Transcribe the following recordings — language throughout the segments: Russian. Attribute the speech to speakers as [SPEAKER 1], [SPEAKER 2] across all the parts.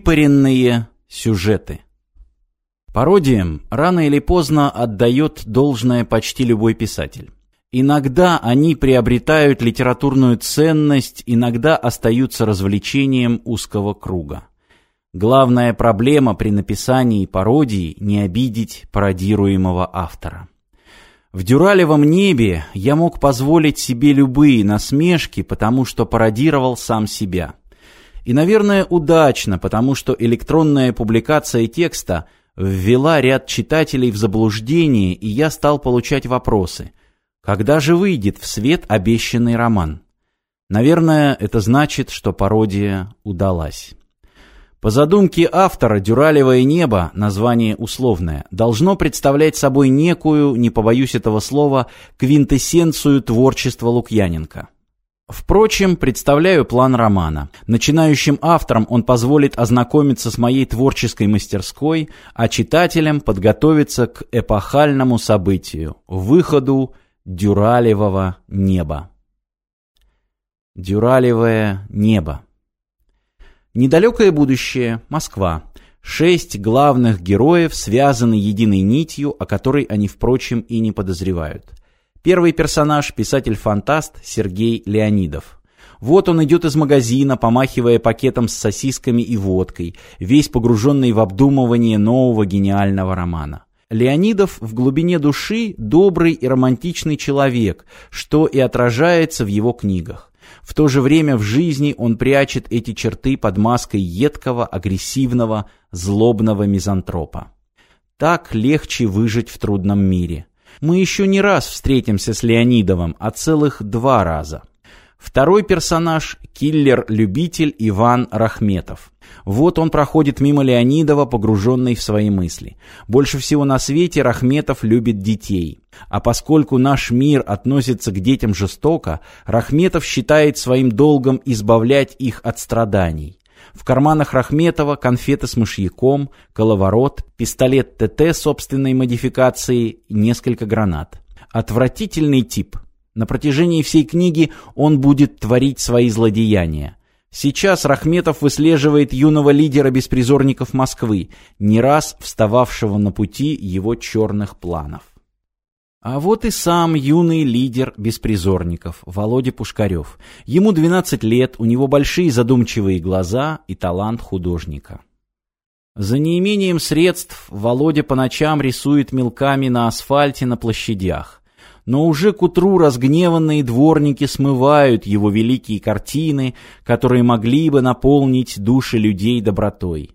[SPEAKER 1] Выпаренные сюжеты. Пародиям рано или поздно отдает должное почти любой писатель. Иногда они приобретают литературную ценность, иногда остаются развлечением узкого круга. Главная проблема при написании пародии – не обидеть пародируемого автора. В «Дюралевом небе» я мог позволить себе любые насмешки, потому что пародировал сам себя – и, наверное, удачно, потому что электронная публикация текста ввела ряд читателей в заблуждение, и я стал получать вопросы. Когда же выйдет в свет обещанный роман? Наверное, это значит, что пародия удалась. По задумке автора «Дюралевое небо», название условное, должно представлять собой некую, не побоюсь этого слова, квинтэссенцию творчества Лукьяненко. Впрочем, представляю план романа. Начинающим авторам он позволит ознакомиться с моей творческой мастерской, а читателям подготовиться к эпохальному событию – выходу Дюралевого неба. Дюралевое небо. Недалекое будущее, Москва. Шесть главных героев связаны единой нитью, о которой они, впрочем, и не подозревают – Первый персонаж – писатель-фантаст Сергей Леонидов. Вот он идет из магазина, помахивая пакетом с сосисками и водкой, весь погруженный в обдумывание нового гениального романа. Леонидов в глубине души добрый и романтичный человек, что и отражается в его книгах. В то же время в жизни он прячет эти черты под маской едкого, агрессивного, злобного мизантропа. Так легче выжить в трудном мире. Мы еще не раз встретимся с Леонидовым, а целых два раза. Второй персонаж – киллер-любитель Иван Рахметов. Вот он проходит мимо Леонидова, погруженный в свои мысли. Больше всего на свете Рахметов любит детей. А поскольку наш мир относится к детям жестоко, Рахметов считает своим долгом избавлять их от страданий. В карманах Рахметова конфеты с мышьяком, коловорот, пистолет ТТ собственной модификации несколько гранат. Отвратительный тип. На протяжении всей книги он будет творить свои злодеяния. Сейчас Рахметов выслеживает юного лидера беспризорников Москвы, не раз встававшего на пути его черных планов. А вот и сам юный лидер беспризорников, Володя Пушкарев. Ему 12 лет, у него большие задумчивые глаза и талант художника. За неимением средств Володя по ночам рисует мелками на асфальте на площадях. Но уже к утру разгневанные дворники смывают его великие картины, которые могли бы наполнить души людей добротой.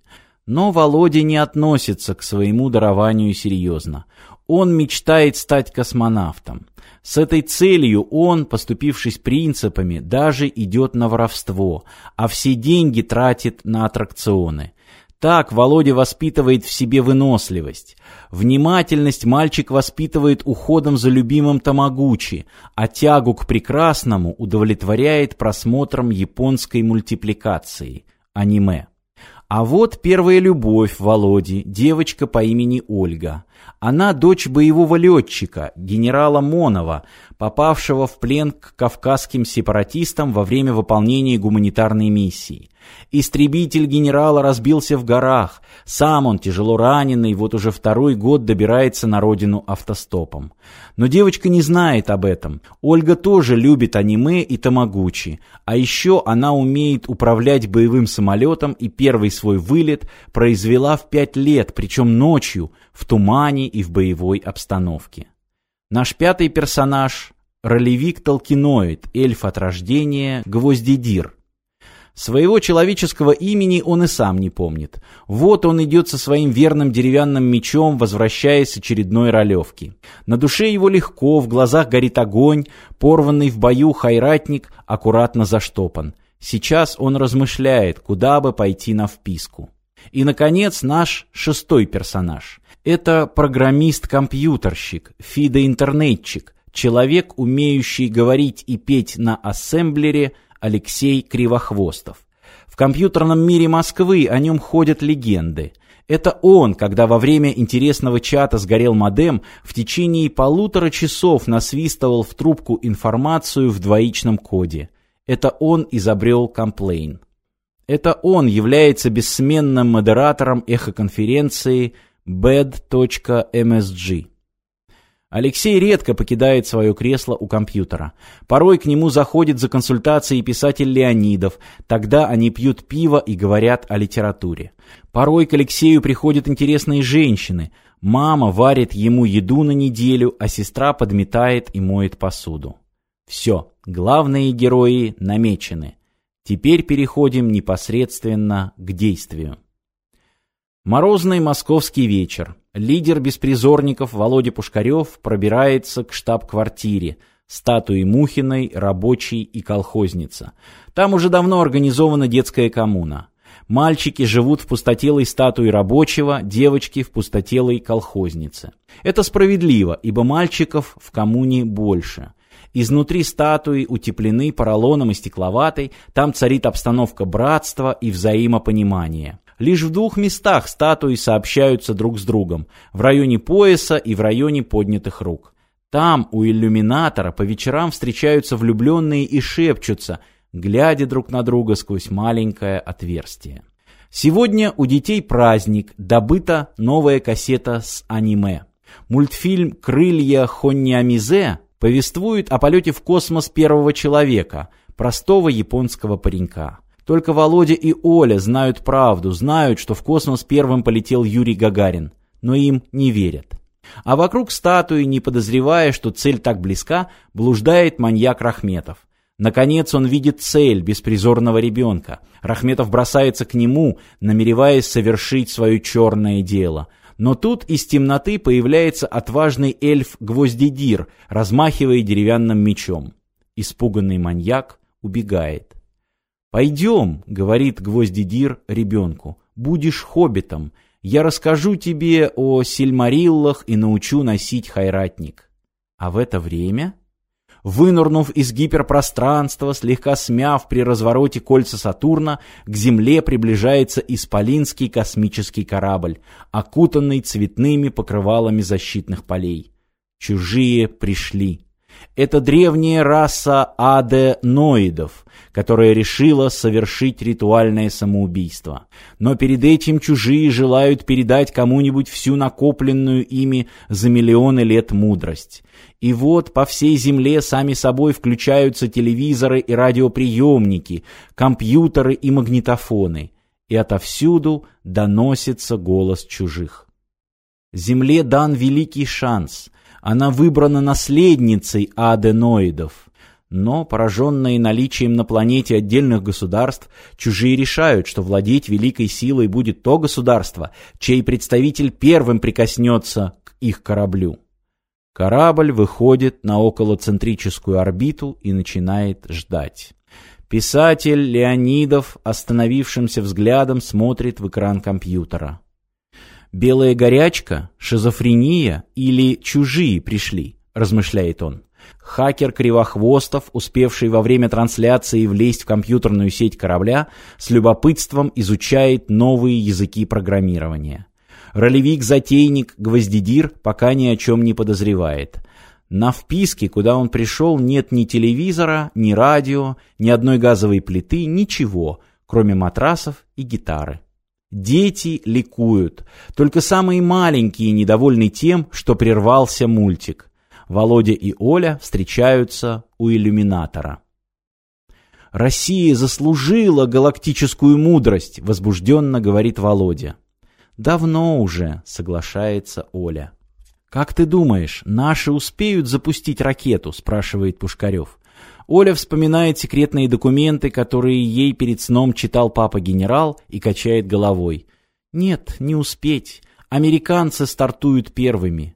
[SPEAKER 1] Но Володя не относится к своему дарованию серьезно. Он мечтает стать космонавтом. С этой целью он, поступившись принципами, даже идет на воровство, а все деньги тратит на аттракционы. Так Володя воспитывает в себе выносливость. Внимательность мальчик воспитывает уходом за любимым Тамагучи, а тягу к прекрасному удовлетворяет просмотром японской мультипликации – аниме. А вот первая любовь Володи, девочка по имени Ольга. Она дочь боевого летчика, генерала Монова, попавшего в плен к кавказским сепаратистам во время выполнения гуманитарной миссии. Истребитель генерала разбился в горах. Сам он, тяжело раненый, вот уже второй год добирается на родину автостопом. Но девочка не знает об этом. Ольга тоже любит аниме и тамагучи. А еще она умеет управлять боевым самолетом и первый свой вылет произвела в пять лет, причем ночью, в тумане и в боевой обстановке. Наш пятый персонаж – ролевик Толкиноид, эльф от рождения, Гвоздидир. Своего человеческого имени он и сам не помнит. Вот он идет со своим верным деревянным мечом, возвращаясь с очередной ролевки. На душе его легко, в глазах горит огонь, порванный в бою хайратник аккуратно заштопан. Сейчас он размышляет, куда бы пойти на вписку. И, наконец, наш шестой персонаж. Это программист-компьютерщик, фидоинтернетчик, человек, умеющий говорить и петь на ассемблере – Алексей Кривохвостов. В компьютерном мире Москвы о нем ходят легенды. Это он, когда во время интересного чата сгорел модем, в течение полутора часов насвистывал в трубку информацию в двоичном коде. Это он изобрел комплейн. Это он является бессменным модератором эхоконференции bed.msg. Алексей редко покидает свое кресло у компьютера. Порой к нему заходит за консультацией писатель Леонидов, тогда они пьют пиво и говорят о литературе. Порой к Алексею приходят интересные женщины. Мама варит ему еду на неделю, а сестра подметает и моет посуду. Все, главные герои намечены. Теперь переходим непосредственно к действию. Морозный московский вечер. Лидер беспризорников Володя Пушкарев пробирается к штаб-квартире, статуи Мухиной, рабочей и колхозница. Там уже давно организована детская коммуна. Мальчики живут в пустотелой статуе рабочего, девочки в пустотелой колхознице. Это справедливо, ибо мальчиков в коммуне больше. Изнутри статуи утеплены поролоном и стекловатой, там царит обстановка братства и взаимопонимания. Лишь в двух местах статуи сообщаются друг с другом, в районе пояса и в районе поднятых рук. Там, у иллюминатора, по вечерам встречаются влюбленные и шепчутся, глядя друг на друга сквозь маленькое отверстие. Сегодня у детей праздник, добыта новая кассета с аниме. Мультфильм «Крылья Хонниамизе» повествует о полете в космос первого человека, простого японского паренька. Только Володя и Оля знают правду, знают, что в космос первым полетел Юрий Гагарин, но им не верят. А вокруг статуи, не подозревая, что цель так близка, блуждает маньяк Рахметов. Наконец он видит цель беспризорного ребенка. Рахметов бросается к нему, намереваясь совершить свое черное дело. Но тут из темноты появляется отважный эльф Гвоздидир, размахивая деревянным мечом. Испуганный маньяк убегает. «Пойдем», — говорит Гвоздидир ребенку, — «будешь хоббитом. Я расскажу тебе о сильмариллах и научу носить хайратник». А в это время, вынырнув из гиперпространства, слегка смяв при развороте кольца Сатурна, к Земле приближается исполинский космический корабль, окутанный цветными покрывалами защитных полей. Чужие пришли. Это древняя раса аденоидов, которая решила совершить ритуальное самоубийство. Но перед этим чужие желают передать кому-нибудь всю накопленную ими за миллионы лет мудрость. И вот по всей земле сами собой включаются телевизоры и радиоприемники, компьютеры и магнитофоны. И отовсюду доносится голос чужих. Земле дан великий шанс – она выбрана наследницей аденоидов. Но, пораженные наличием на планете отдельных государств, чужие решают, что владеть великой силой будет то государство, чей представитель первым прикоснется к их кораблю. Корабль выходит на околоцентрическую орбиту и начинает ждать. Писатель Леонидов остановившимся взглядом смотрит в экран компьютера. «Белая горячка? Шизофрения? Или чужие пришли?» – размышляет он. Хакер Кривохвостов, успевший во время трансляции влезть в компьютерную сеть корабля, с любопытством изучает новые языки программирования. Ролевик-затейник Гвоздидир пока ни о чем не подозревает. На вписке, куда он пришел, нет ни телевизора, ни радио, ни одной газовой плиты, ничего, кроме матрасов и гитары. Дети ликуют. Только самые маленькие недовольны тем, что прервался мультик. Володя и Оля встречаются у иллюминатора. «Россия заслужила галактическую мудрость», — возбужденно говорит Володя. «Давно уже», — соглашается Оля. «Как ты думаешь, наши успеют запустить ракету?» — спрашивает Пушкарев. Оля вспоминает секретные документы, которые ей перед сном читал папа-генерал и качает головой. «Нет, не успеть. Американцы стартуют первыми».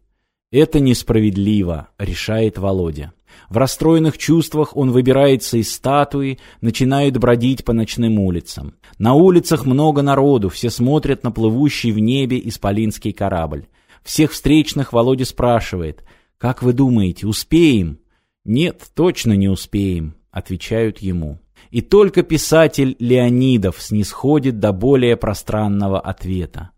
[SPEAKER 1] «Это несправедливо», — решает Володя. В расстроенных чувствах он выбирается из статуи, начинает бродить по ночным улицам. На улицах много народу, все смотрят на плывущий в небе исполинский корабль. Всех встречных Володя спрашивает, «Как вы думаете, успеем?» «Нет, точно не успеем», — отвечают ему. И только писатель Леонидов снисходит до более пространного ответа.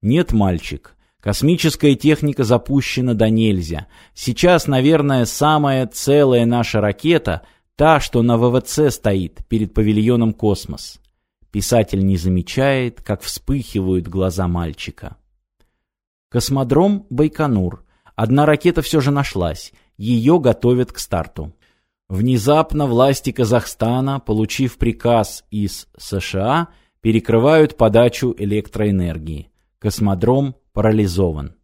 [SPEAKER 1] «Нет, мальчик, космическая техника запущена до нельзя. Сейчас, наверное, самая целая наша ракета — та, что на ВВЦ стоит перед павильоном «Космос». Писатель не замечает, как вспыхивают глаза мальчика. Космодром Байконур. Одна ракета все же нашлась. Ее готовят к старту. Внезапно власти Казахстана, получив приказ из США, перекрывают подачу электроэнергии. Космодром парализован.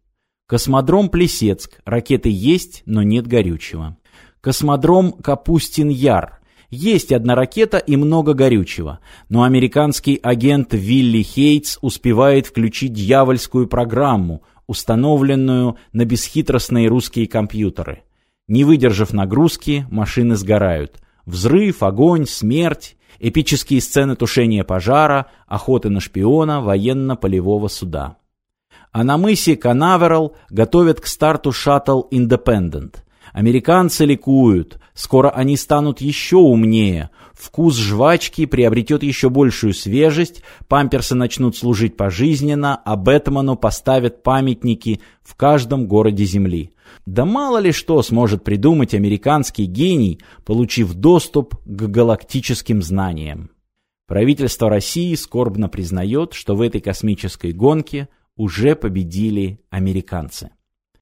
[SPEAKER 1] Космодром Плесецк. Ракеты есть, но нет горючего. Космодром Капустин-Яр. Есть одна ракета и много горючего, но американский агент Вилли Хейтс успевает включить дьявольскую программу, установленную на бесхитростные русские компьютеры. Не выдержав нагрузки, машины сгорают. Взрыв, огонь, смерть, эпические сцены тушения пожара, охоты на шпиона, военно-полевого суда. А на мысе Канаверал готовят к старту шаттл «Индепендент». Американцы ликуют, скоро они станут еще умнее, вкус жвачки приобретет еще большую свежесть, памперсы начнут служить пожизненно, а Бэтмену поставят памятники в каждом городе Земли. Да мало ли что сможет придумать американский гений, получив доступ к галактическим знаниям. Правительство России скорбно признает, что в этой космической гонке уже победили американцы.